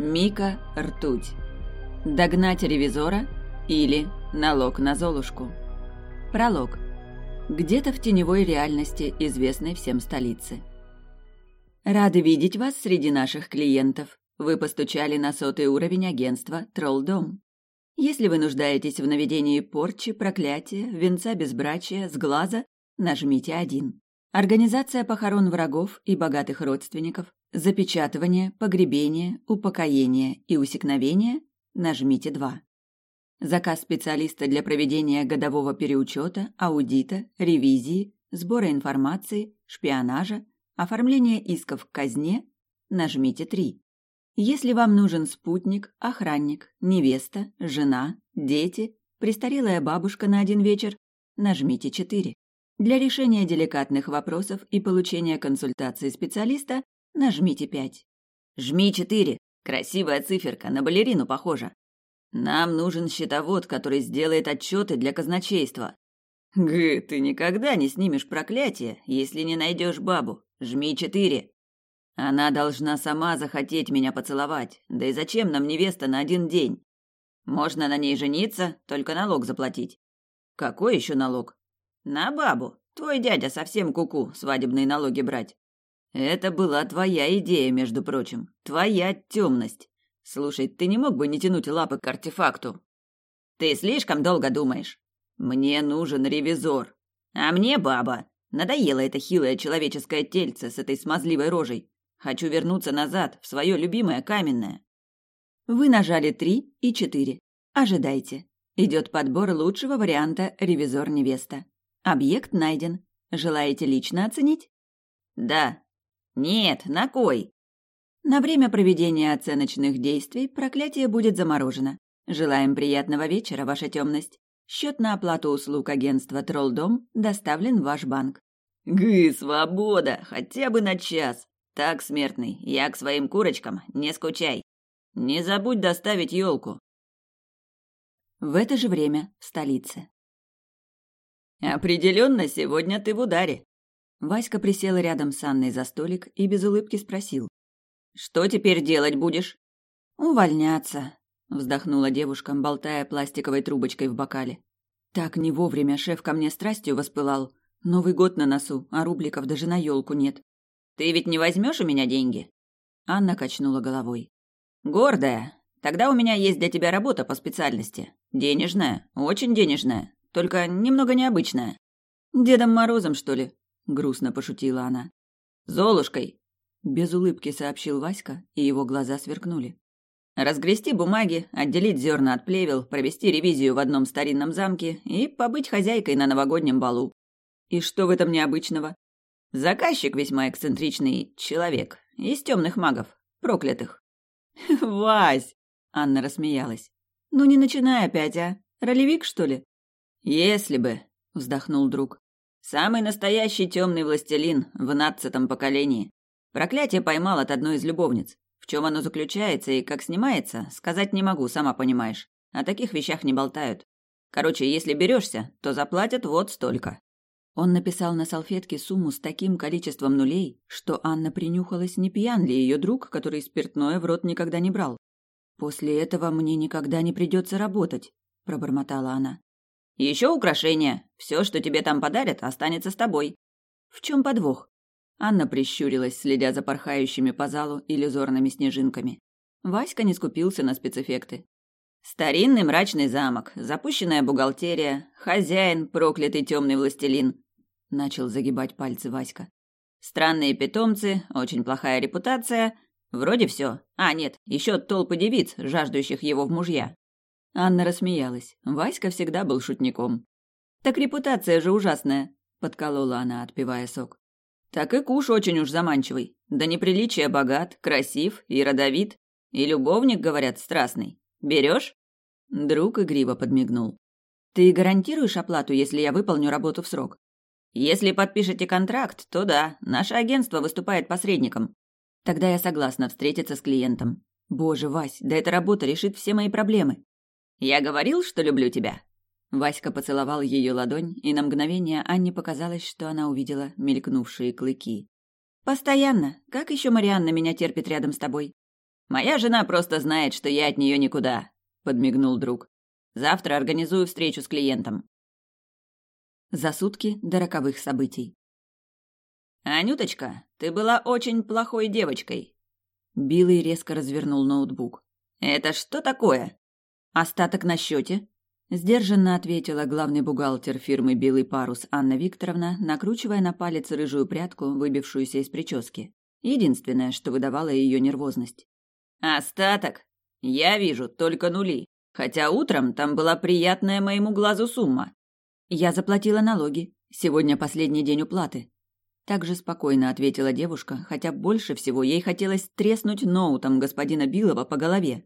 Мика Ртуть. Догнать ревизора или налог на Золушку. Пролог. Где-то в теневой реальности, известной всем столице. Рады видеть вас среди наших клиентов. Вы постучали на сотый уровень агентства Троллдом. Если вы нуждаетесь в наведении порчи, проклятия, венца безбрачия, сглаза, нажмите один. Организация похорон врагов и богатых родственников, запечатывание, погребение, упокоение и усекновение нажмите 2. Заказ специалиста для проведения годового переучета, аудита, ревизии, сбора информации, шпионажа, оформления исков к казне нажмите 3. Если вам нужен спутник, охранник, невеста, жена, дети, престарелая бабушка на один вечер, нажмите 4. Для решения деликатных вопросов и получения консультации специалиста нажмите 5. Жми 4. Красивая циферка, на балерину похожа. Нам нужен счетовод, который сделает отчеты для казначейства. Г, ты никогда не снимешь проклятие, если не найдешь бабу. Жми 4. Она должна сама захотеть меня поцеловать. Да и зачем нам невеста на один день? Можно на ней жениться, только налог заплатить. Какой еще налог? На бабу. Твой дядя совсем куку -ку, свадебные налоги брать. Это была твоя идея, между прочим. Твоя темность. Слушай, ты не мог бы не тянуть лапы к артефакту? Ты слишком долго думаешь. Мне нужен ревизор. А мне баба. Надоело это хилое человеческое тельце с этой смазливой рожей. Хочу вернуться назад, в свое любимое каменное. Вы нажали три и четыре. Ожидайте. Идет подбор лучшего варианта ревизор-невеста. Объект найден. Желаете лично оценить? Да. Нет, на кой? На время проведения оценочных действий проклятие будет заморожено. Желаем приятного вечера, ваша темность. Счет на оплату услуг агентства Троллдом доставлен в ваш банк. Гы, свобода, хотя бы на час. Так, смертный, я к своим курочкам, не скучай. Не забудь доставить елку. В это же время в столице. Определенно, сегодня ты в ударе. Васька присел рядом с Анной за столик и без улыбки спросил: "Что теперь делать будешь?" "Увольняться", вздохнула девушка, болтая пластиковой трубочкой в бокале. Так не вовремя шеф ко мне страстью воспылал. Новый год на носу, а рубликов даже на елку нет. Ты ведь не возьмешь у меня деньги? Анна качнула головой. Гордая. Тогда у меня есть для тебя работа по специальности. Денежная, очень денежная только немного необычная. Дедом Морозом, что ли? Грустно пошутила она. Золушкой, без улыбки сообщил Васька, и его глаза сверкнули. Разгрести бумаги, отделить зерна от плевел, провести ревизию в одном старинном замке и побыть хозяйкой на новогоднем балу. И что в этом необычного? Заказчик весьма эксцентричный человек, из темных магов, проклятых. «Вась!» — Анна рассмеялась. «Ну не начинай опять, а? Ролевик, что ли?» «Если бы», — вздохнул друг. «Самый настоящий темный властелин в надцатом поколении. Проклятие поймал от одной из любовниц. В чем оно заключается и как снимается, сказать не могу, сама понимаешь. О таких вещах не болтают. Короче, если берешься, то заплатят вот столько». Он написал на салфетке сумму с таким количеством нулей, что Анна принюхалась, не пьян ли ее друг, который спиртное в рот никогда не брал. «После этого мне никогда не придется работать», — пробормотала она. Еще украшения. Все, что тебе там подарят, останется с тобой. В чем подвох? Анна прищурилась, следя за порхающими по залу иллюзорными снежинками. Васька не скупился на спецэффекты. Старинный мрачный замок, запущенная бухгалтерия, хозяин, проклятый темный властелин. Начал загибать пальцы Васька. Странные питомцы, очень плохая репутация. Вроде все. А, нет, еще толпы девиц, жаждущих его в мужья. Анна рассмеялась. Васька всегда был шутником. «Так репутация же ужасная», — подколола она, отпивая сок. «Так и куш очень уж заманчивый. Да неприличие богат, красив и родовит. И любовник, говорят, страстный. Берешь?» Друг игриво подмигнул. «Ты гарантируешь оплату, если я выполню работу в срок?» «Если подпишете контракт, то да, наше агентство выступает посредником. Тогда я согласна встретиться с клиентом. Боже, Вась, да эта работа решит все мои проблемы. «Я говорил, что люблю тебя?» Васька поцеловал ее ладонь, и на мгновение Анне показалось, что она увидела мелькнувшие клыки. «Постоянно. Как еще Марианна меня терпит рядом с тобой?» Моя жена просто знает, что я от нее никуда, подмигнул друг. Завтра организую встречу с клиентом. За сутки до роковых событий. Анюточка, ты была очень плохой девочкой. Билый резко развернул ноутбук. Это что такое? Остаток на счете? Сдержанно ответила главный бухгалтер фирмы «Белый парус» Анна Викторовна, накручивая на палец рыжую прядку, выбившуюся из прически. Единственное, что выдавало ее нервозность. «Остаток? Я вижу только нули. Хотя утром там была приятная моему глазу сумма. Я заплатила налоги. Сегодня последний день уплаты. Так же спокойно ответила девушка, хотя больше всего ей хотелось треснуть ноутом господина Билова по голове.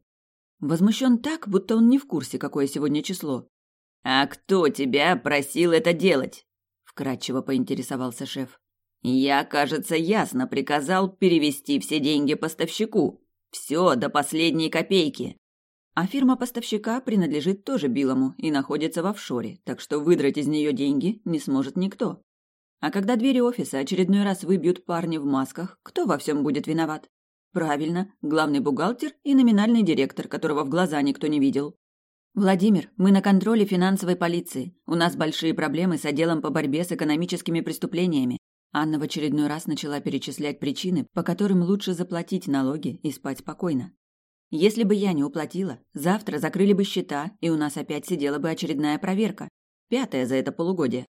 Возмущен так, будто он не в курсе, какое сегодня число. «А кто тебя просил это делать?» – вкратчиво поинтересовался шеф. «Я, кажется, ясно приказал перевести все деньги поставщику. Все до последней копейки. А фирма поставщика принадлежит тоже Билому и находится в офшоре, так что выдрать из нее деньги не сможет никто. А когда двери офиса очередной раз выбьют парни в масках, кто во всем будет виноват? Правильно, главный бухгалтер и номинальный директор, которого в глаза никто не видел. Владимир, мы на контроле финансовой полиции. У нас большие проблемы с отделом по борьбе с экономическими преступлениями. Анна в очередной раз начала перечислять причины, по которым лучше заплатить налоги и спать спокойно. Если бы я не уплатила, завтра закрыли бы счета, и у нас опять сидела бы очередная проверка. Пятая за это полугодие.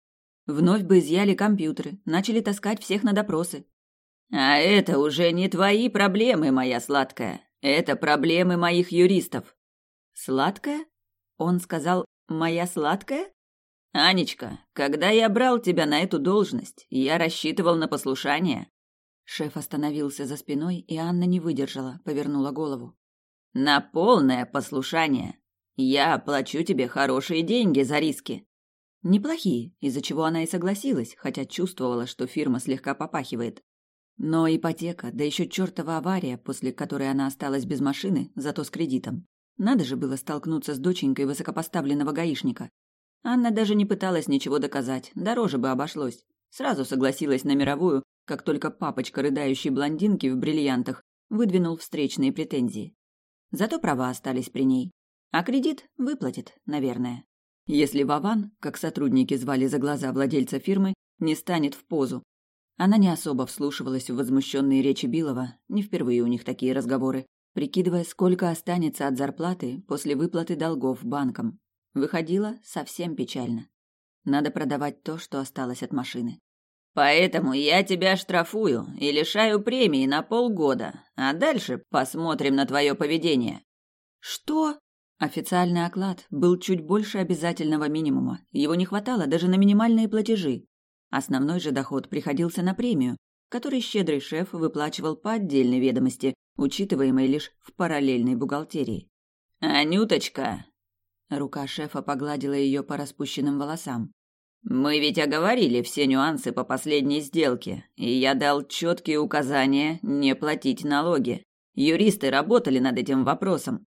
Вновь бы изъяли компьютеры, начали таскать всех на допросы. А это уже не твои проблемы, моя сладкая. Это проблемы моих юристов. Сладкая? Он сказал «моя сладкая»? «Анечка, когда я брал тебя на эту должность, я рассчитывал на послушание». Шеф остановился за спиной, и Анна не выдержала, повернула голову. «На полное послушание. Я плачу тебе хорошие деньги за риски». Неплохие, из-за чего она и согласилась, хотя чувствовала, что фирма слегка попахивает. Но ипотека, да еще чертова авария, после которой она осталась без машины, зато с кредитом. Надо же было столкнуться с доченькой высокопоставленного гаишника. Анна даже не пыталась ничего доказать, дороже бы обошлось. Сразу согласилась на мировую, как только папочка рыдающей блондинки в бриллиантах выдвинул встречные претензии. Зато права остались при ней. А кредит выплатит, наверное. Если Вован, как сотрудники звали за глаза владельца фирмы, не станет в позу. Она не особо вслушивалась в возмущенные речи Билова, не впервые у них такие разговоры, прикидывая, сколько останется от зарплаты после выплаты долгов банкам. Выходило совсем печально. Надо продавать то, что осталось от машины. Поэтому я тебя штрафую и лишаю премии на полгода, а дальше посмотрим на твое поведение. Что? Официальный оклад был чуть больше обязательного минимума. Его не хватало даже на минимальные платежи. Основной же доход приходился на премию, который щедрый шеф выплачивал по отдельной ведомости, учитываемой лишь в параллельной бухгалтерии. «Анюточка, Рука шефа погладила ее по распущенным волосам. «Мы ведь оговорили все нюансы по последней сделке, и я дал четкие указания не платить налоги. Юристы работали над этим вопросом».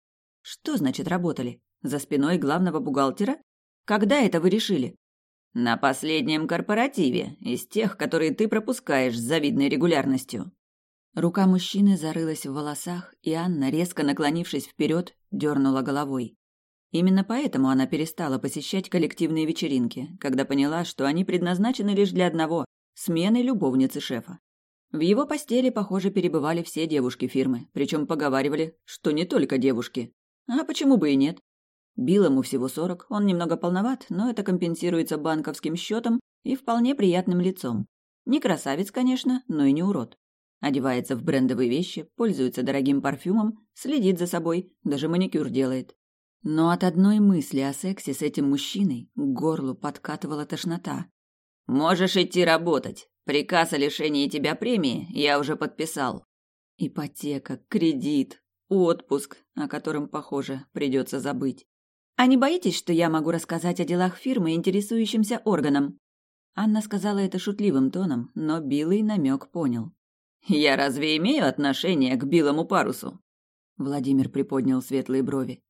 «Что значит работали? За спиной главного бухгалтера? Когда это вы решили?» «На последнем корпоративе, из тех, которые ты пропускаешь с завидной регулярностью». Рука мужчины зарылась в волосах, и Анна, резко наклонившись вперед, дернула головой. Именно поэтому она перестала посещать коллективные вечеринки, когда поняла, что они предназначены лишь для одного – смены любовницы шефа. В его постели, похоже, перебывали все девушки фирмы, причем поговаривали, что не только девушки. А почему бы и нет? Бил ему всего сорок, он немного полноват, но это компенсируется банковским счетом и вполне приятным лицом. Не красавец, конечно, но и не урод. Одевается в брендовые вещи, пользуется дорогим парфюмом, следит за собой, даже маникюр делает. Но от одной мысли о сексе с этим мужчиной к горлу подкатывала тошнота. «Можешь идти работать. Приказ о лишении тебя премии я уже подписал». Ипотека, кредит, отпуск, о котором, похоже, придется забыть. «А не боитесь, что я могу рассказать о делах фирмы интересующимся органам?» Анна сказала это шутливым тоном, но Билый намек понял. «Я разве имею отношение к Билому парусу?» Владимир приподнял светлые брови.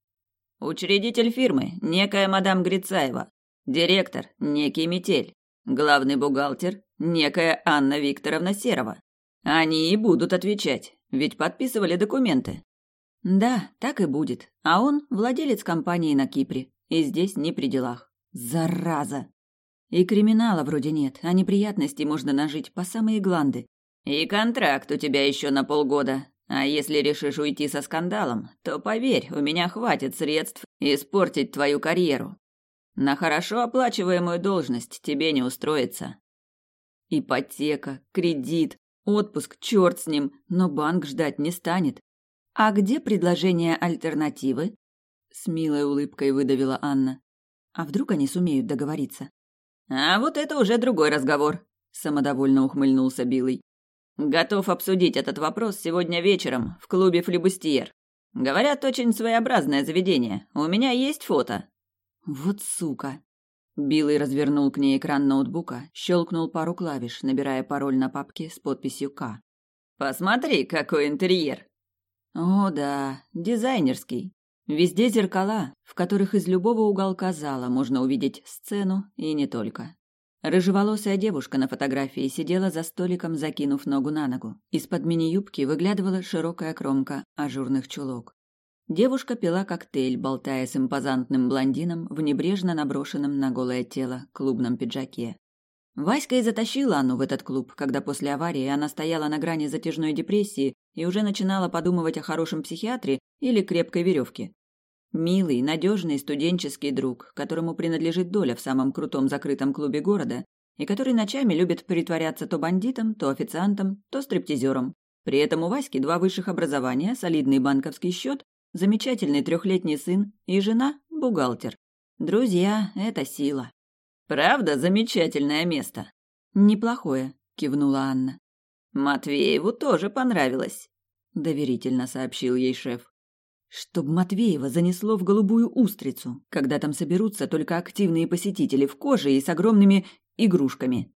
Учредитель фирмы – некая мадам Грицаева. Директор – некий Метель. Главный бухгалтер – некая Анна Викторовна Серова. Они и будут отвечать, ведь подписывали документы. Да, так и будет. А он владелец компании на Кипре. И здесь не при делах. Зараза! И криминала вроде нет, а неприятностей можно нажить по самые гланды. И контракт у тебя еще на полгода. А если решишь уйти со скандалом, то поверь, у меня хватит средств испортить твою карьеру. На хорошо оплачиваемую должность тебе не устроиться. Ипотека, кредит, отпуск, черт с ним, но банк ждать не станет. А где предложение альтернативы? С милой улыбкой выдавила Анна. А вдруг они сумеют договориться? А вот это уже другой разговор, самодовольно ухмыльнулся Билый. Готов обсудить этот вопрос сегодня вечером в клубе Флебустьер. Говорят, очень своеобразное заведение. У меня есть фото. Вот сука. Билый развернул к ней экран ноутбука, щелкнул пару клавиш, набирая пароль на папке с подписью К. Посмотри, какой интерьер. О, да, дизайнерский. Везде зеркала, в которых из любого уголка зала можно увидеть сцену и не только. Рыжеволосая девушка на фотографии сидела за столиком, закинув ногу на ногу. Из-под мини-юбки выглядывала широкая кромка ажурных чулок. Девушка пила коктейль, болтая с импозантным блондином в небрежно наброшенном на голое тело клубном пиджаке. Васька и затащил Анну в этот клуб, когда после аварии она стояла на грани затяжной депрессии и уже начинала подумывать о хорошем психиатре или крепкой веревке. Милый, надежный студенческий друг, которому принадлежит доля в самом крутом закрытом клубе города, и который ночами любит притворяться то бандитом, то официантом, то стриптизером. При этом у Васьки два высших образования, солидный банковский счет, замечательный трехлетний сын и жена – бухгалтер. Друзья – это сила. Правда, замечательное место? Неплохое, кивнула Анна. Матвееву тоже понравилось, доверительно сообщил ей шеф. Чтоб Матвеева занесло в голубую устрицу, когда там соберутся только активные посетители в коже и с огромными игрушками.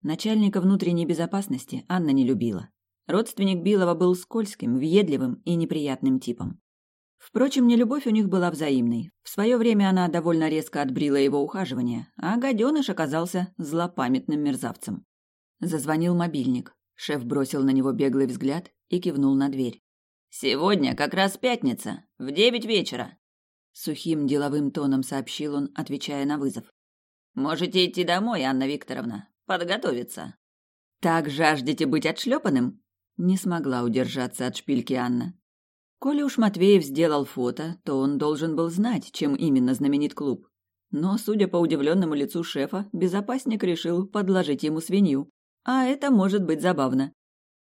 Начальника внутренней безопасности Анна не любила. Родственник Билова был скользким, въедливым и неприятным типом. Впрочем, нелюбовь у них была взаимной. В свое время она довольно резко отбрила его ухаживание, а гаденыш оказался злопамятным мерзавцем. Зазвонил мобильник. Шеф бросил на него беглый взгляд и кивнул на дверь. «Сегодня как раз пятница, в девять вечера», — сухим деловым тоном сообщил он, отвечая на вызов. «Можете идти домой, Анна Викторовна, подготовиться». «Так жаждете быть отшлепанным?» Не смогла удержаться от шпильки Анна. Коли уж Матвеев сделал фото, то он должен был знать, чем именно знаменит клуб. Но, судя по удивленному лицу шефа, безопасник решил подложить ему свинью. А это может быть забавно.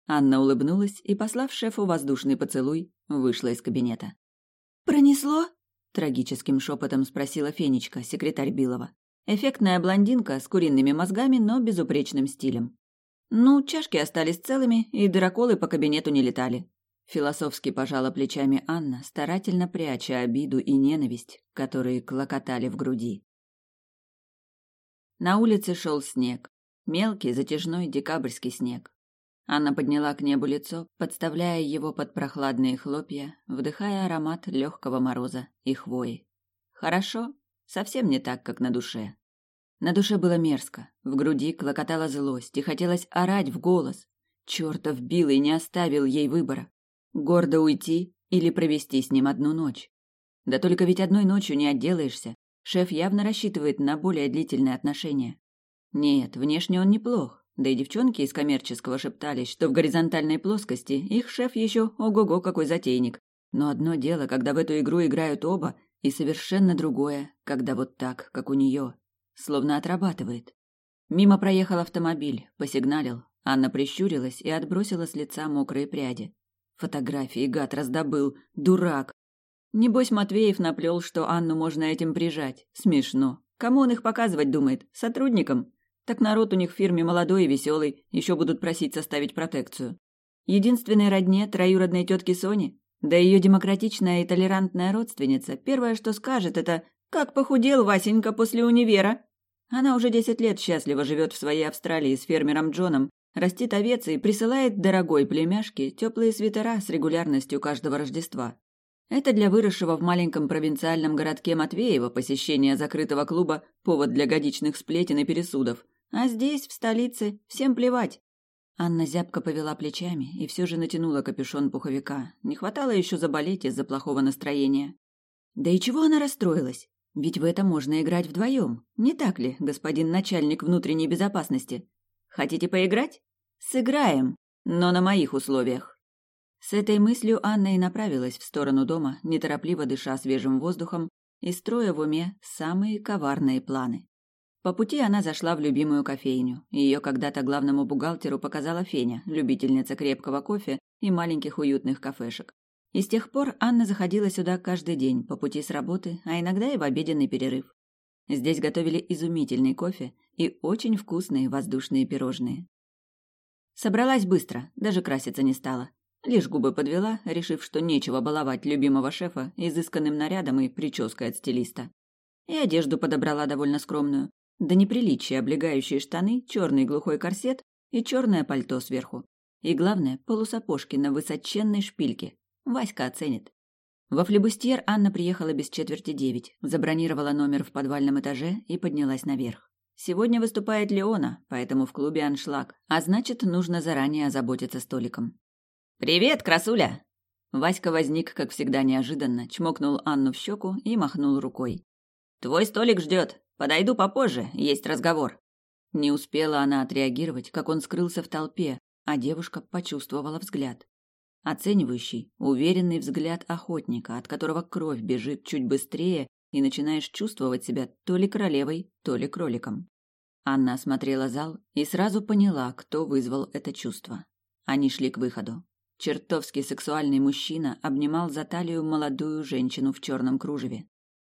Анна улыбнулась и, послав шефу воздушный поцелуй, вышла из кабинета. «Пронесло?» – трагическим шепотом спросила Фенечка, секретарь Билова. Эффектная блондинка с куриными мозгами, но безупречным стилем. Ну, чашки остались целыми, и дыроколы по кабинету не летали. Философски пожала плечами Анна, старательно пряча обиду и ненависть, которые клокотали в груди. На улице шел снег. Мелкий, затяжной декабрьский снег. Анна подняла к небу лицо, подставляя его под прохладные хлопья, вдыхая аромат легкого мороза и хвои. Хорошо, совсем не так, как на душе. На душе было мерзко, в груди клокотала злость и хотелось орать в голос. Чертов Билый не оставил ей выбора. Гордо уйти или провести с ним одну ночь. Да только ведь одной ночью не отделаешься. Шеф явно рассчитывает на более длительные отношения. Нет, внешне он неплох, да и девчонки из коммерческого шептались, что в горизонтальной плоскости их шеф еще ого-го какой затейник. Но одно дело, когда в эту игру играют оба, и совершенно другое, когда вот так, как у нее, словно отрабатывает. Мимо проехал автомобиль, посигналил. Анна прищурилась и отбросила с лица мокрые пряди. Фотографии гад раздобыл, дурак. Небось Матвеев наплел, что Анну можно этим прижать. Смешно. Кому он их показывать думает? Сотрудникам? Так народ у них в фирме молодой и веселый, еще будут просить составить протекцию. Единственной родне троюродной тетки Сони, да ее демократичная и толерантная родственница, первое, что скажет, это «Как похудел Васенька после универа?» Она уже десять лет счастливо живет в своей Австралии с фермером Джоном, растит овец и присылает дорогой племяшке теплые свитера с регулярностью каждого Рождества. Это для выросшего в маленьком провинциальном городке Матвеева посещение закрытого клуба – повод для годичных сплетен и пересудов – а здесь, в столице, всем плевать. Анна зябко повела плечами и все же натянула капюшон пуховика. Не хватало еще заболеть из-за плохого настроения. Да и чего она расстроилась? Ведь в это можно играть вдвоем, не так ли, господин начальник внутренней безопасности? Хотите поиграть? Сыграем, но на моих условиях. С этой мыслью Анна и направилась в сторону дома, неторопливо дыша свежим воздухом и строя в уме самые коварные планы. По пути она зашла в любимую кофейню. Ее когда-то главному бухгалтеру показала Феня, любительница крепкого кофе и маленьких уютных кафешек. И с тех пор Анна заходила сюда каждый день, по пути с работы, а иногда и в обеденный перерыв. Здесь готовили изумительный кофе и очень вкусные воздушные пирожные. Собралась быстро, даже краситься не стала. Лишь губы подвела, решив, что нечего баловать любимого шефа изысканным нарядом и прической от стилиста. И одежду подобрала довольно скромную. До неприличия облегающие штаны, черный глухой корсет и черное пальто сверху. И главное, полусапожки на высоченной шпильке, Васька оценит. Во флебустьер Анна приехала без четверти девять, забронировала номер в подвальном этаже и поднялась наверх. Сегодня выступает Леона, поэтому в клубе аншлаг, а значит, нужно заранее озаботиться столиком. «Привет, красуля!» Васька возник, как всегда, неожиданно, чмокнул Анну в щеку и махнул рукой. «Твой столик ждет. Подойду попозже, есть разговор». Не успела она отреагировать, как он скрылся в толпе, а девушка почувствовала взгляд. Оценивающий, уверенный взгляд охотника, от которого кровь бежит чуть быстрее, и начинаешь чувствовать себя то ли королевой, то ли кроликом. Анна осмотрела зал и сразу поняла, кто вызвал это чувство. Они шли к выходу. Чертовски сексуальный мужчина обнимал за талию молодую женщину в черном кружеве.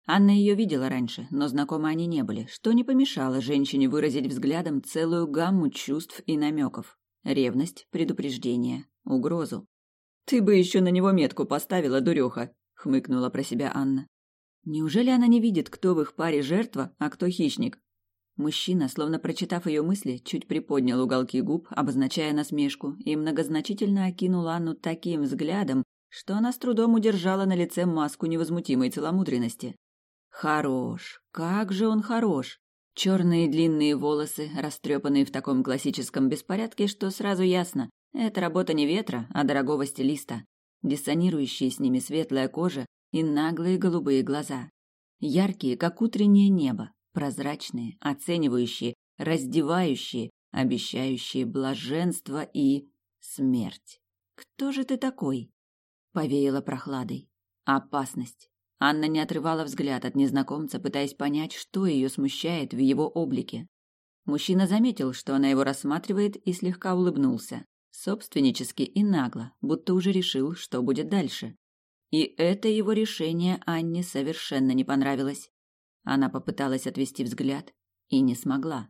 Анна ее видела раньше, но знакомы они не были, что не помешало женщине выразить взглядом целую гамму чувств и намеков. Ревность, предупреждение, угрозу. «Ты бы еще на него метку поставила, дуреха!» — хмыкнула про себя Анна. Неужели она не видит, кто в их паре жертва, а кто хищник? Мужчина, словно прочитав ее мысли, чуть приподнял уголки губ, обозначая насмешку, и многозначительно окинул Анну таким взглядом, что она с трудом удержала на лице маску невозмутимой целомудренности. Хорош, как же он хорош! Черные длинные волосы, растрепанные в таком классическом беспорядке, что сразу ясно, это работа не ветра, а дорогого стилиста. Диссонирующие с ними светлая кожа и наглые голубые глаза. Яркие, как утреннее небо, прозрачные, оценивающие, раздевающие, обещающие блаженство и смерть. Кто же ты такой? Повеяло прохладой. Опасность. Анна не отрывала взгляд от незнакомца, пытаясь понять, что ее смущает в его облике. Мужчина заметил, что она его рассматривает, и слегка улыбнулся. Собственнически и нагло, будто уже решил, что будет дальше. И это его решение Анне совершенно не понравилось. Она попыталась отвести взгляд и не смогла.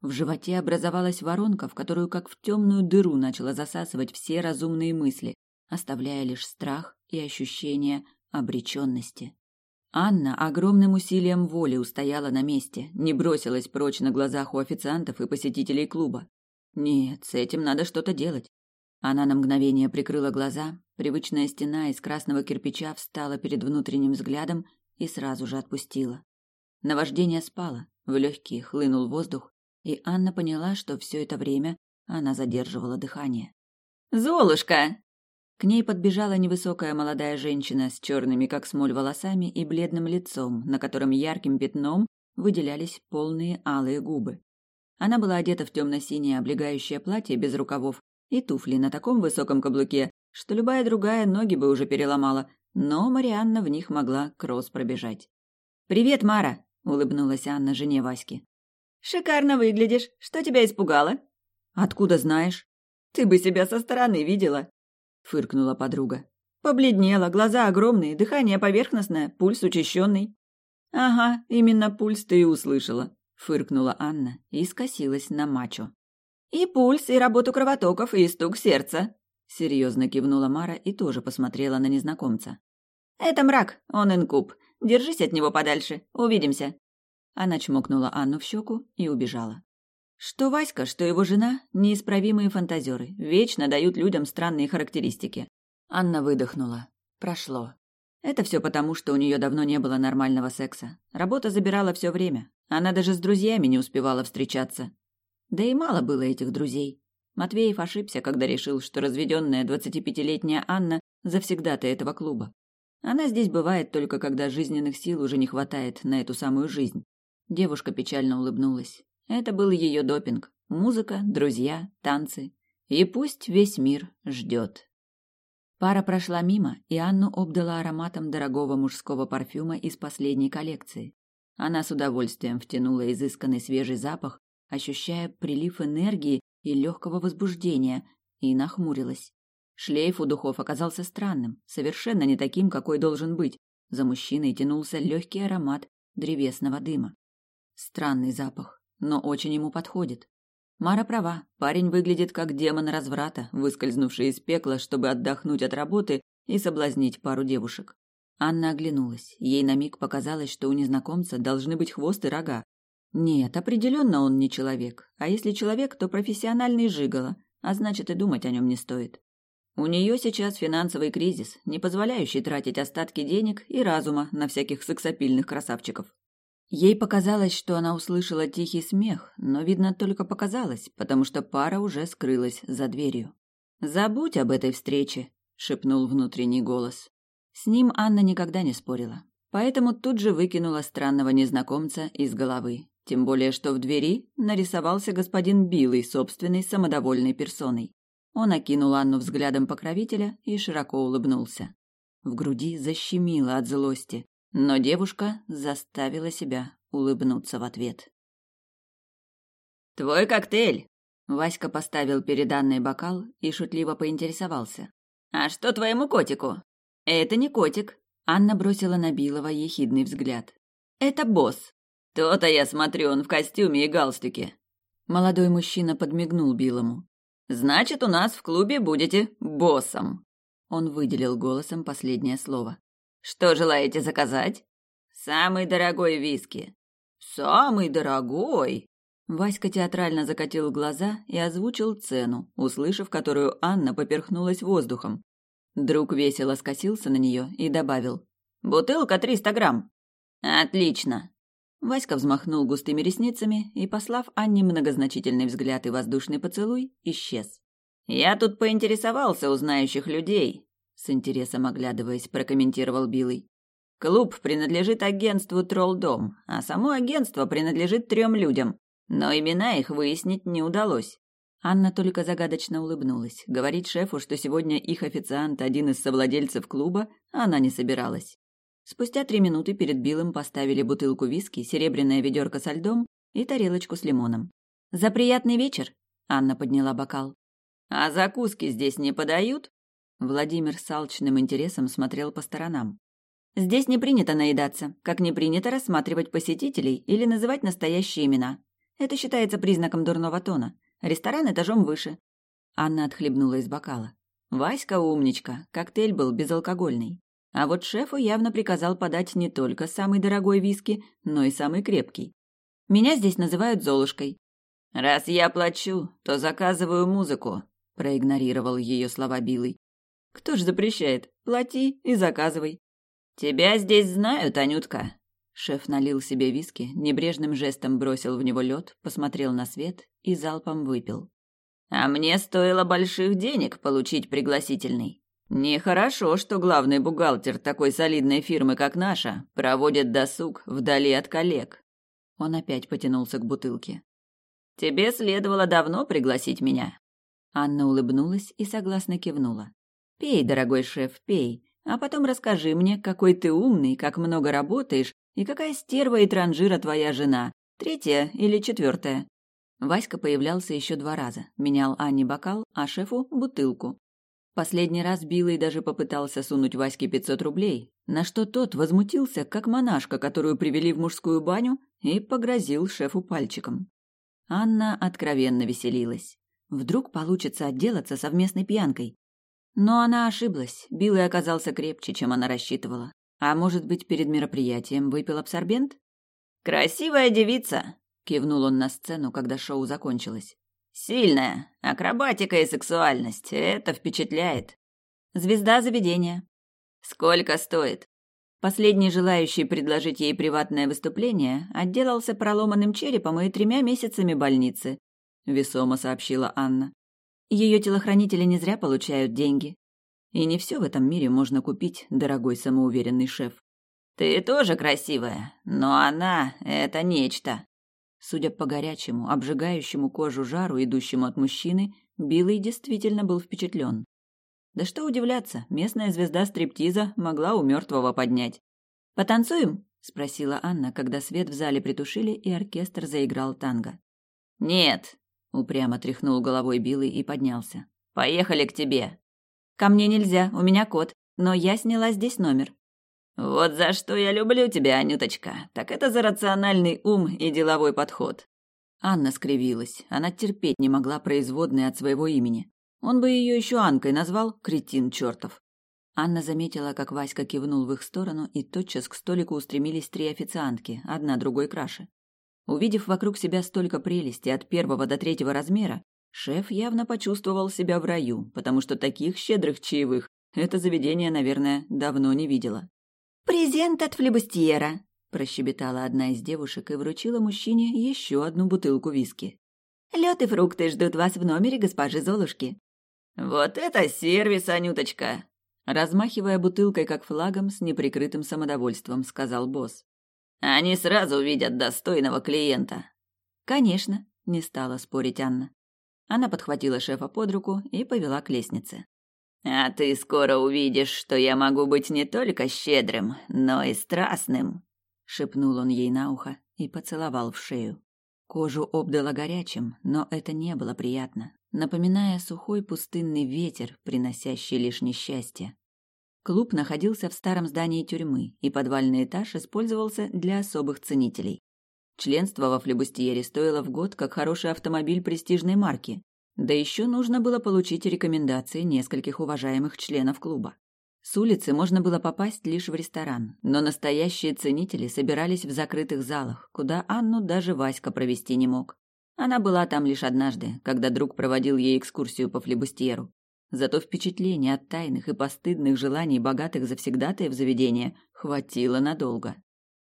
В животе образовалась воронка, в которую как в темную дыру начала засасывать все разумные мысли, оставляя лишь страх и ощущение обреченности. Анна огромным усилием воли устояла на месте, не бросилась прочь на глазах у официантов и посетителей клуба. Нет, с этим надо что-то делать. Она на мгновение прикрыла глаза, привычная стена из красного кирпича встала перед внутренним взглядом и сразу же отпустила. Наваждение спало, в легкие хлынул воздух, и Анна поняла, что все это время она задерживала дыхание. «Золушка!» К ней подбежала невысокая молодая женщина с черными, как смоль, волосами и бледным лицом, на котором ярким пятном выделялись полные алые губы. Она была одета в темно-синее облегающее платье без рукавов и туфли на таком высоком каблуке, что любая другая ноги бы уже переломала, но Марианна в них могла кросс пробежать. «Привет, Мара!» — улыбнулась Анна жене Васьки. «Шикарно выглядишь. Что тебя испугало?» «Откуда знаешь?» «Ты бы себя со стороны видела!» — фыркнула подруга. «Побледнела, глаза огромные, дыхание поверхностное, пульс учащенный». «Ага, именно пульс ты и услышала фыркнула Анна и скосилась на мачо. И пульс, и работу кровотоков, и стук сердца, серьезно кивнула Мара и тоже посмотрела на незнакомца. Это мрак, он инкуб. Держись от него подальше. Увидимся. Она чмокнула Анну в щеку и убежала. Что Васька, что его жена – неисправимые фантазеры, вечно дают людям странные характеристики. Анна выдохнула. Прошло. Это все потому, что у нее давно не было нормального секса. Работа забирала все время. Она даже с друзьями не успевала встречаться. Да и мало было этих друзей. Матвеев ошибся, когда решил, что разведенная 25-летняя Анна завсегдата этого клуба. Она здесь бывает только когда жизненных сил уже не хватает на эту самую жизнь. Девушка печально улыбнулась. Это был ее допинг. Музыка, друзья, танцы. И пусть весь мир ждет. Пара прошла мимо, и Анну обдала ароматом дорогого мужского парфюма из последней коллекции. Она с удовольствием втянула изысканный свежий запах, ощущая прилив энергии и легкого возбуждения, и нахмурилась. Шлейф у духов оказался странным, совершенно не таким, какой должен быть. За мужчиной тянулся легкий аромат древесного дыма. Странный запах, но очень ему подходит. Мара права, парень выглядит как демон разврата, выскользнувший из пекла, чтобы отдохнуть от работы и соблазнить пару девушек. Анна оглянулась. Ей на миг показалось, что у незнакомца должны быть хвост и рога. Нет, определенно он не человек. А если человек, то профессиональный жигало, а значит и думать о нем не стоит. У нее сейчас финансовый кризис, не позволяющий тратить остатки денег и разума на всяких сексапильных красавчиков. Ей показалось, что она услышала тихий смех, но, видно, только показалось, потому что пара уже скрылась за дверью. «Забудь об этой встрече», — шепнул внутренний голос. С ним Анна никогда не спорила, поэтому тут же выкинула странного незнакомца из головы. Тем более, что в двери нарисовался господин Билый собственной самодовольной персоной. Он окинул Анну взглядом покровителя и широко улыбнулся. В груди защемило от злости. Но девушка заставила себя улыбнуться в ответ. «Твой коктейль!» Васька поставил перед Анной бокал и шутливо поинтересовался. «А что твоему котику?» «Это не котик», — Анна бросила на Билова ехидный взгляд. «Это босс. То-то я смотрю, он в костюме и галстуке». Молодой мужчина подмигнул Билому. «Значит, у нас в клубе будете боссом». Он выделил голосом последнее слово. Что желаете заказать? Самый дорогой виски. Самый дорогой. Васька театрально закатил глаза и озвучил цену, услышав которую Анна поперхнулась воздухом. Друг весело скосился на нее и добавил: "Бутылка триста грамм". Отлично. Васька взмахнул густыми ресницами и, послав Анне многозначительный взгляд и воздушный поцелуй, исчез. Я тут поинтересовался у знающих людей, с интересом оглядываясь, прокомментировал Билый. Клуб принадлежит агентству Троллдом, а само агентство принадлежит трем людям, но имена их выяснить не удалось. Анна только загадочно улыбнулась. Говорить шефу, что сегодня их официант один из совладельцев клуба, она не собиралась. Спустя три минуты перед Биллом поставили бутылку виски, серебряное ведерко со льдом и тарелочку с лимоном. «За приятный вечер!» — Анна подняла бокал. «А закуски здесь не подают?» Владимир с алчным интересом смотрел по сторонам. «Здесь не принято наедаться, как не принято рассматривать посетителей или называть настоящие имена. Это считается признаком дурного тона. Ресторан этажом выше». Анна отхлебнула из бокала. Васька умничка, коктейль был безалкогольный. А вот шефу явно приказал подать не только самый дорогой виски, но и самый крепкий. Меня здесь называют Золушкой. «Раз я плачу, то заказываю музыку», — проигнорировал ее слова Билый. Кто ж запрещает? Плати и заказывай. Тебя здесь знают, Анютка. Шеф налил себе виски, небрежным жестом бросил в него лед, посмотрел на свет и залпом выпил. А мне стоило больших денег получить пригласительный. Нехорошо, что главный бухгалтер такой солидной фирмы, как наша, проводит досуг вдали от коллег. Он опять потянулся к бутылке. Тебе следовало давно пригласить меня. Анна улыбнулась и согласно кивнула. Пей, дорогой шеф, пей, а потом расскажи мне, какой ты умный, как много работаешь и какая стерва и транжира твоя жена, третья или четвертая. Васька появлялся еще два раза, менял Анне бокал, а шефу – бутылку. Последний раз Билый даже попытался сунуть Ваське 500 рублей, на что тот возмутился, как монашка, которую привели в мужскую баню, и погрозил шефу пальчиком. Анна откровенно веселилась. Вдруг получится отделаться совместной пьянкой. Но она ошиблась. Билый оказался крепче, чем она рассчитывала. А может быть, перед мероприятием выпил абсорбент? «Красивая девица!» — кивнул он на сцену, когда шоу закончилось. «Сильная. Акробатика и сексуальность. Это впечатляет. Звезда заведения. Сколько стоит?» Последний желающий предложить ей приватное выступление отделался проломанным черепом и тремя месяцами больницы, весомо сообщила Анна. Ее телохранители не зря получают деньги. И не все в этом мире можно купить, дорогой самоуверенный шеф. Ты тоже красивая, но она — это нечто. Судя по горячему, обжигающему кожу жару, идущему от мужчины, Билый действительно был впечатлен. Да что удивляться, местная звезда стриптиза могла у мертвого поднять. «Потанцуем?» — спросила Анна, когда свет в зале притушили и оркестр заиграл танго. «Нет», — упрямо тряхнул головой Билый и поднялся. «Поехали к тебе». «Ко мне нельзя, у меня кот, но я сняла здесь номер». «Вот за что я люблю тебя, Анюточка, так это за рациональный ум и деловой подход». Анна скривилась. Она терпеть не могла производные от своего имени. Он бы ее еще Анкой назвал, кретин чертов. Анна заметила, как Васька кивнул в их сторону, и тотчас к столику устремились три официантки, одна другой краше. Увидев вокруг себя столько прелести от первого до третьего размера, шеф явно почувствовал себя в раю, потому что таких щедрых чаевых это заведение, наверное, давно не видело. «Презент от флебустьера», – прощебетала одна из девушек и вручила мужчине еще одну бутылку виски. «Лед и фрукты ждут вас в номере госпожи Золушки». «Вот это сервис, Анюточка!» Размахивая бутылкой как флагом с неприкрытым самодовольством, сказал босс. Они сразу увидят достойного клиента. Конечно, не стала спорить Анна. Она подхватила шефа под руку и повела к лестнице. А ты скоро увидишь, что я могу быть не только щедрым, но и страстным, шепнул он ей на ухо и поцеловал в шею. Кожу обдало горячим, но это не было приятно, напоминая сухой пустынный ветер, приносящий лишь несчастье. Клуб находился в старом здании тюрьмы, и подвальный этаж использовался для особых ценителей. Членство во флебустьере стоило в год как хороший автомобиль престижной марки, да еще нужно было получить рекомендации нескольких уважаемых членов клуба. С улицы можно было попасть лишь в ресторан, но настоящие ценители собирались в закрытых залах, куда Анну даже Васька провести не мог. Она была там лишь однажды, когда друг проводил ей экскурсию по флебустьеру. Зато впечатления от тайных и постыдных желаний богатых завсегдатаев заведения хватило надолго.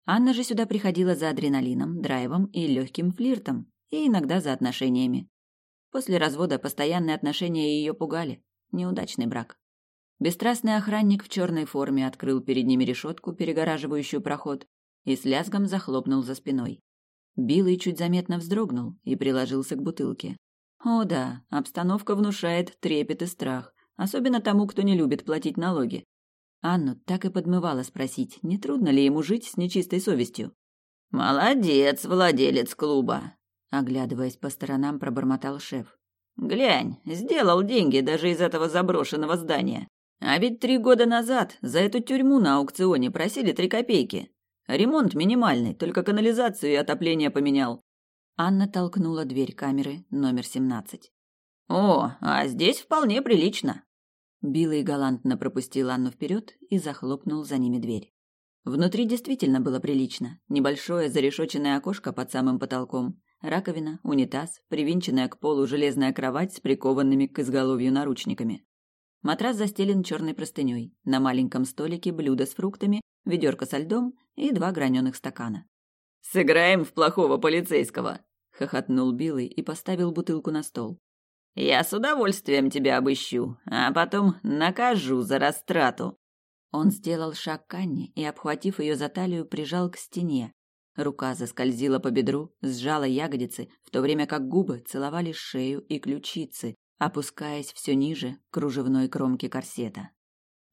Анна же сюда приходила за адреналином, драйвом и легким флиртом, и иногда за отношениями. После развода постоянные отношения ее пугали. Неудачный брак. Бесстрастный охранник в черной форме открыл перед ними решетку, перегораживающую проход, и с лязгом захлопнул за спиной. Билый чуть заметно вздрогнул и приложился к бутылке. О да, обстановка внушает трепет и страх, особенно тому, кто не любит платить налоги. Анну так и подмывало спросить, не трудно ли ему жить с нечистой совестью. «Молодец, владелец клуба!» Оглядываясь по сторонам, пробормотал шеф. «Глянь, сделал деньги даже из этого заброшенного здания. А ведь три года назад за эту тюрьму на аукционе просили три копейки. Ремонт минимальный, только канализацию и отопление поменял. Анна толкнула дверь камеры номер 17. «О, а здесь вполне прилично!» Билый галантно пропустил Анну вперед и захлопнул за ними дверь. Внутри действительно было прилично. Небольшое зарешоченное окошко под самым потолком, раковина, унитаз, привинченная к полу железная кровать с прикованными к изголовью наручниками. Матрас застелен черной простыней. На маленьком столике блюдо с фруктами, ведерко со льдом и два граненых стакана. «Сыграем в плохого полицейского!» Хохотнул Билый и поставил бутылку на стол. Я с удовольствием тебя обыщу, а потом накажу за растрату. Он сделал шаг к Анне и, обхватив ее за талию, прижал к стене. Рука заскользила по бедру, сжала ягодицы, в то время как губы целовали шею и ключицы, опускаясь все ниже кружевной кромке корсета.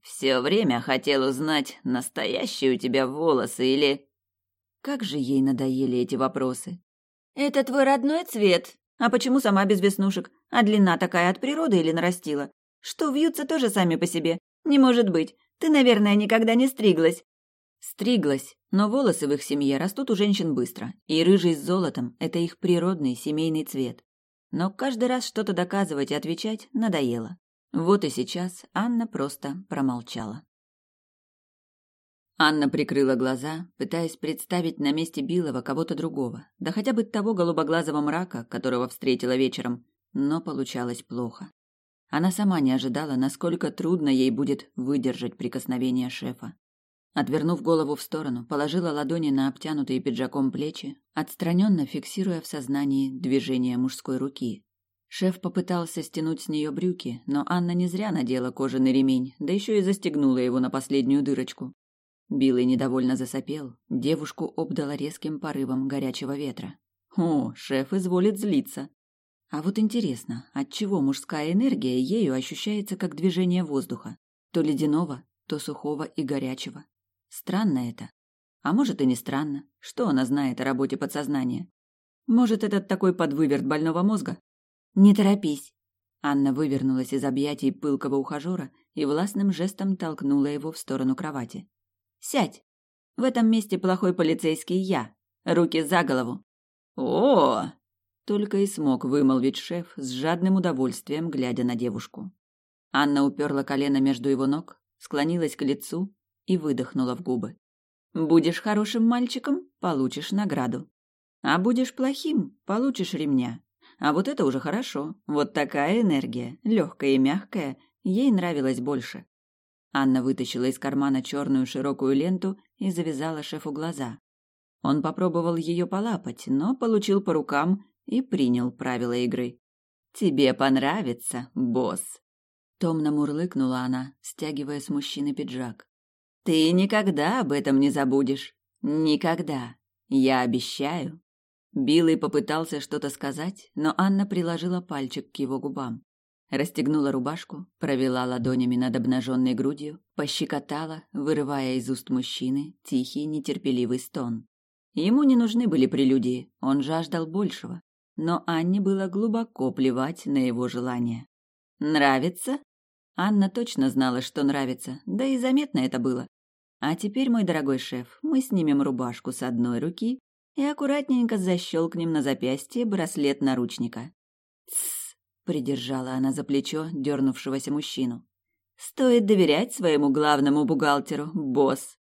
Все время хотел узнать, настоящие у тебя волосы или... Как же ей надоели эти вопросы. «Это твой родной цвет. А почему сама без веснушек? А длина такая от природы или нарастила? Что, вьются тоже сами по себе? Не может быть. Ты, наверное, никогда не стриглась». Стриглась, но волосы в их семье растут у женщин быстро, и рыжий с золотом – это их природный семейный цвет. Но каждый раз что-то доказывать и отвечать надоело. Вот и сейчас Анна просто промолчала. Анна прикрыла глаза, пытаясь представить на месте Билова кого-то другого, да хотя бы того голубоглазого мрака, которого встретила вечером, но получалось плохо. Она сама не ожидала, насколько трудно ей будет выдержать прикосновение шефа. Отвернув голову в сторону, положила ладони на обтянутые пиджаком плечи, отстраненно фиксируя в сознании движение мужской руки. Шеф попытался стянуть с нее брюки, но Анна не зря надела кожаный ремень, да еще и застегнула его на последнюю дырочку. Билый недовольно засопел, девушку обдала резким порывом горячего ветра. О, шеф изволит злиться. А вот интересно, отчего мужская энергия ею ощущается как движение воздуха? То ледяного, то сухого и горячего. Странно это. А может и не странно. Что она знает о работе подсознания? Может, этот такой подвыверт больного мозга? Не торопись. Анна вывернулась из объятий пылкого ухажера и властным жестом толкнула его в сторону кровати. Сядь. В этом месте плохой полицейский я. Руки за голову. О! Только и смог вымолвить шеф с жадным удовольствием, глядя на девушку. Анна уперла колено между его ног, склонилась к лицу и выдохнула в губы. Будешь хорошим мальчиком получишь награду. А будешь плохим получишь ремня. А вот это уже хорошо. Вот такая энергия, легкая и мягкая, ей нравилась больше. Анна вытащила из кармана черную широкую ленту и завязала шефу глаза. Он попробовал ее полапать, но получил по рукам и принял правила игры. «Тебе понравится, босс!» Томно мурлыкнула она, стягивая с мужчины пиджак. «Ты никогда об этом не забудешь. Никогда. Я обещаю». Билый попытался что-то сказать, но Анна приложила пальчик к его губам. Расстегнула рубашку, провела ладонями над обнаженной грудью, пощекотала, вырывая из уст мужчины тихий, нетерпеливый стон. Ему не нужны были прелюдии, он жаждал большего, но Анне было глубоко плевать на его желание. «Нравится?» Анна точно знала, что нравится, да и заметно это было. «А теперь, мой дорогой шеф, мы снимем рубашку с одной руки и аккуратненько защелкнем на запястье браслет наручника». «Тссс!» Придержала она за плечо дернувшегося мужчину. «Стоит доверять своему главному бухгалтеру, босс».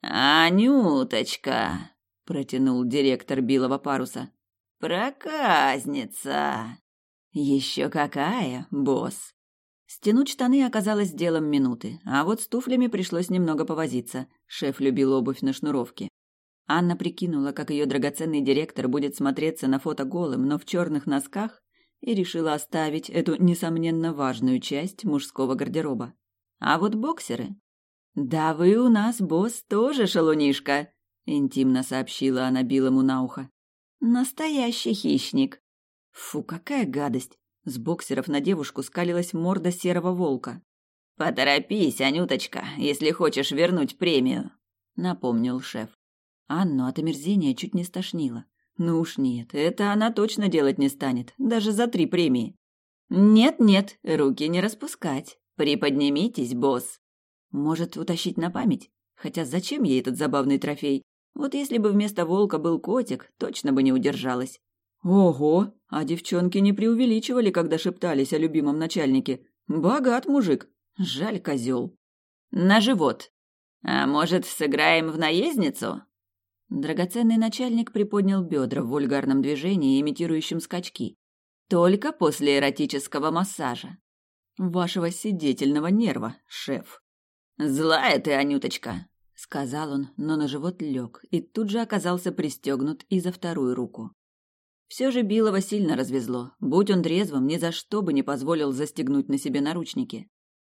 «Анюточка!» — протянул директор Билого паруса. «Проказница!» «Еще какая, босс!» Стянуть штаны оказалось делом минуты, а вот с туфлями пришлось немного повозиться. Шеф любил обувь на шнуровке. Анна прикинула, как ее драгоценный директор будет смотреться на фото голым, но в черных носках, и решила оставить эту, несомненно, важную часть мужского гардероба. А вот боксеры... «Да вы у нас, босс, тоже шалунишка», — интимно сообщила она Билому на ухо. «Настоящий хищник». Фу, какая гадость! С боксеров на девушку скалилась морда серого волка. «Поторопись, Анюточка, если хочешь вернуть премию», — напомнил шеф. Анну от омерзения чуть не стошнило. Ну уж нет, это она точно делать не станет, даже за три премии. Нет-нет, руки не распускать. Приподнимитесь, босс. Может, утащить на память? Хотя зачем ей этот забавный трофей? Вот если бы вместо волка был котик, точно бы не удержалась. Ого, а девчонки не преувеличивали, когда шептались о любимом начальнике. Богат мужик, жаль козел. На живот. А может, сыграем в наездницу? Драгоценный начальник приподнял бедра в вульгарном движении, имитирующем скачки. Только после эротического массажа. Вашего сидетельного нерва, шеф. Злая ты, Анюточка, сказал он, но на живот лег и тут же оказался пристегнут и за вторую руку. Все же Билова сильно развезло. Будь он трезвым, ни за что бы не позволил застегнуть на себе наручники.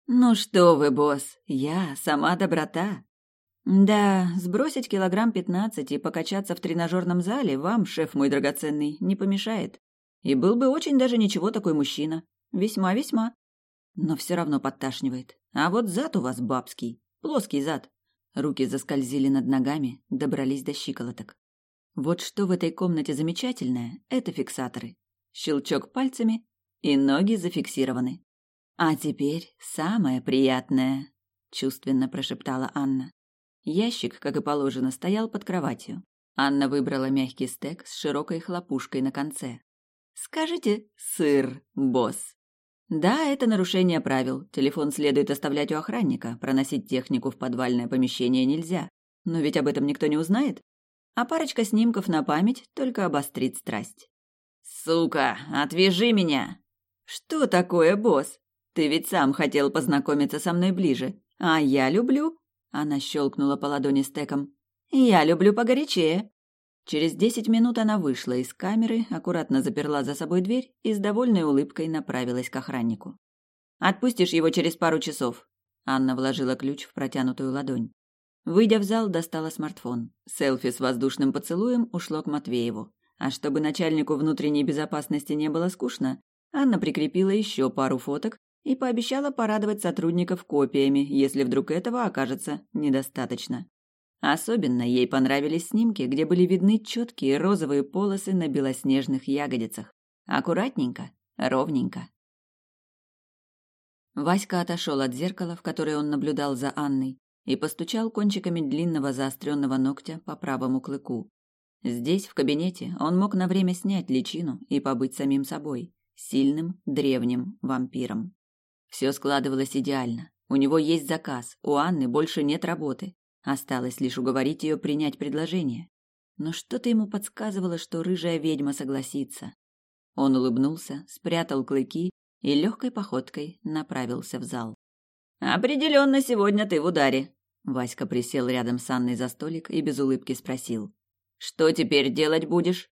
«Ну что вы, босс, я сама доброта», да, сбросить килограмм пятнадцать и покачаться в тренажерном зале вам, шеф мой драгоценный, не помешает. И был бы очень даже ничего такой мужчина. Весьма-весьма. Но все равно подташнивает. А вот зад у вас бабский. Плоский зад. Руки заскользили над ногами, добрались до щиколоток. Вот что в этой комнате замечательное, это фиксаторы. Щелчок пальцами, и ноги зафиксированы. А теперь самое приятное, чувственно прошептала Анна. Ящик, как и положено, стоял под кроватью. Анна выбрала мягкий стек с широкой хлопушкой на конце. «Скажите, сыр, босс». Да, это нарушение правил. Телефон следует оставлять у охранника, проносить технику в подвальное помещение нельзя. Но ведь об этом никто не узнает. А парочка снимков на память только обострит страсть. «Сука, отвяжи меня!» «Что такое, босс? Ты ведь сам хотел познакомиться со мной ближе. А я люблю она щелкнула по ладони стеком. «Я люблю погорячее». Через десять минут она вышла из камеры, аккуратно заперла за собой дверь и с довольной улыбкой направилась к охраннику. «Отпустишь его через пару часов», — Анна вложила ключ в протянутую ладонь. Выйдя в зал, достала смартфон. Селфи с воздушным поцелуем ушло к Матвееву. А чтобы начальнику внутренней безопасности не было скучно, Анна прикрепила еще пару фоток и пообещала порадовать сотрудников копиями, если вдруг этого окажется недостаточно. Особенно ей понравились снимки, где были видны четкие розовые полосы на белоснежных ягодицах. Аккуратненько, ровненько. Васька отошел от зеркала, в которое он наблюдал за Анной, и постучал кончиками длинного заостренного ногтя по правому клыку. Здесь, в кабинете, он мог на время снять личину и побыть самим собой, сильным, древним вампиром. Все складывалось идеально. У него есть заказ, у Анны больше нет работы. Осталось лишь уговорить ее принять предложение. Но что-то ему подсказывало, что рыжая ведьма согласится. Он улыбнулся, спрятал клыки и легкой походкой направился в зал. Определенно сегодня ты в ударе. Васька присел рядом с Анной за столик и без улыбки спросил: "Что теперь делать будешь?"